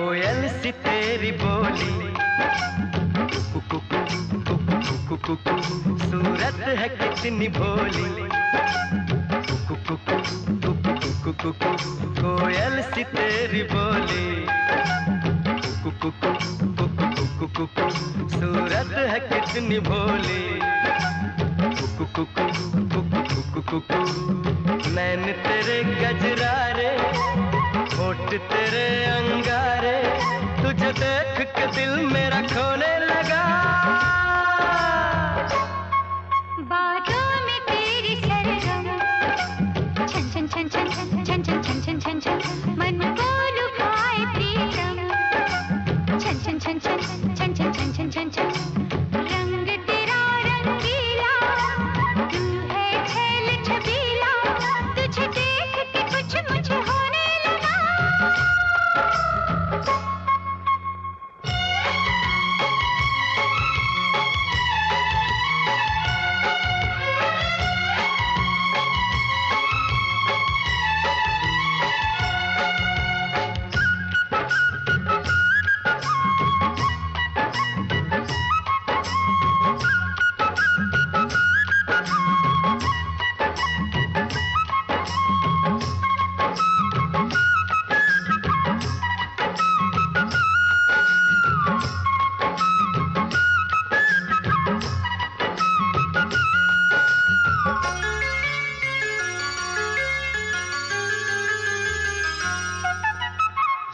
सी तेरी बोली। सूरत है कितनी भोली। कोयल सी तेरी बोली। सूरत है कितनी भोली। नैन तेरे गजरारे, होठ तेरे देख के दिल मेरा खोने लगा बातों में तेरी सरगम छन छन छन छन छन छन छन छन छन छन मन को लुभाए प्रीतम छन छन छन छन छन छन छन छन छन छन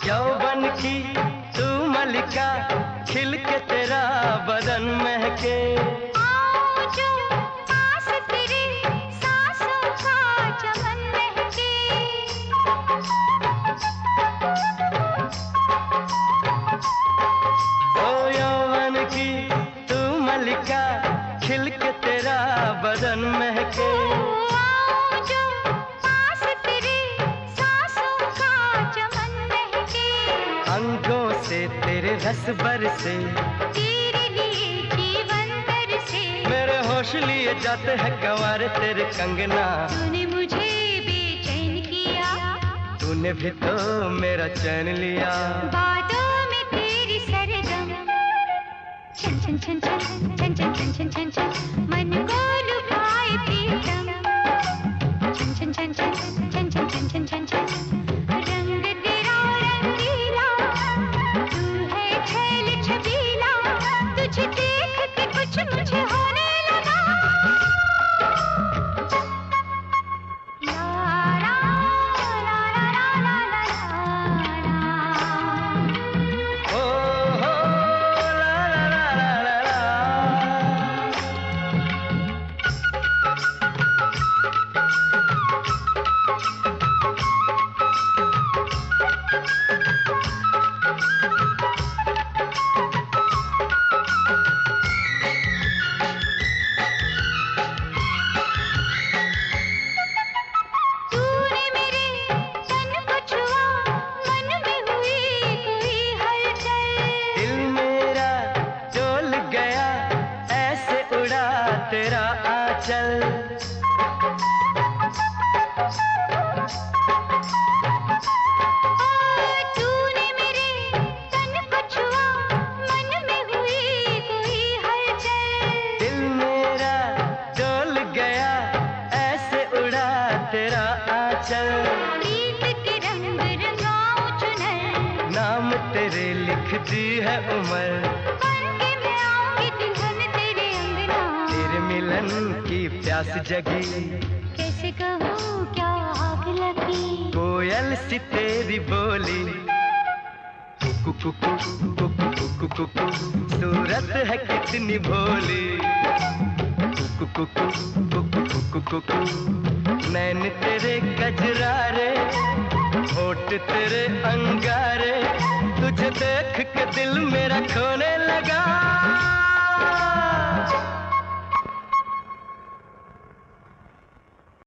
यौवन की तू मलिका खिल के तेरा बदन महके। तेरे रस बरसे तेरे लिए जीवन से मेरे होश लिए जाते हैं गवार तेरे कंगना तूने मुझे बेचैन किया तूने भी तो मेरा चैन लिया बातों में तेरी सरगम छन छन छन छन छन छन छन छन छन मन को लुभाए प्रीतम लिख है उम्र तेरे तेरे मिलन की प्यास जगी। कैसे कहूँ क्या आग लगी? कोयल सी तेरी बोली। कुकु कुकु कुकु कुकु कुकु सूरत है कितनी भोली। कुकु कुकु कुकु कुकु कुकु नैन तेरे गजरारे होठ तेरे अंगारे।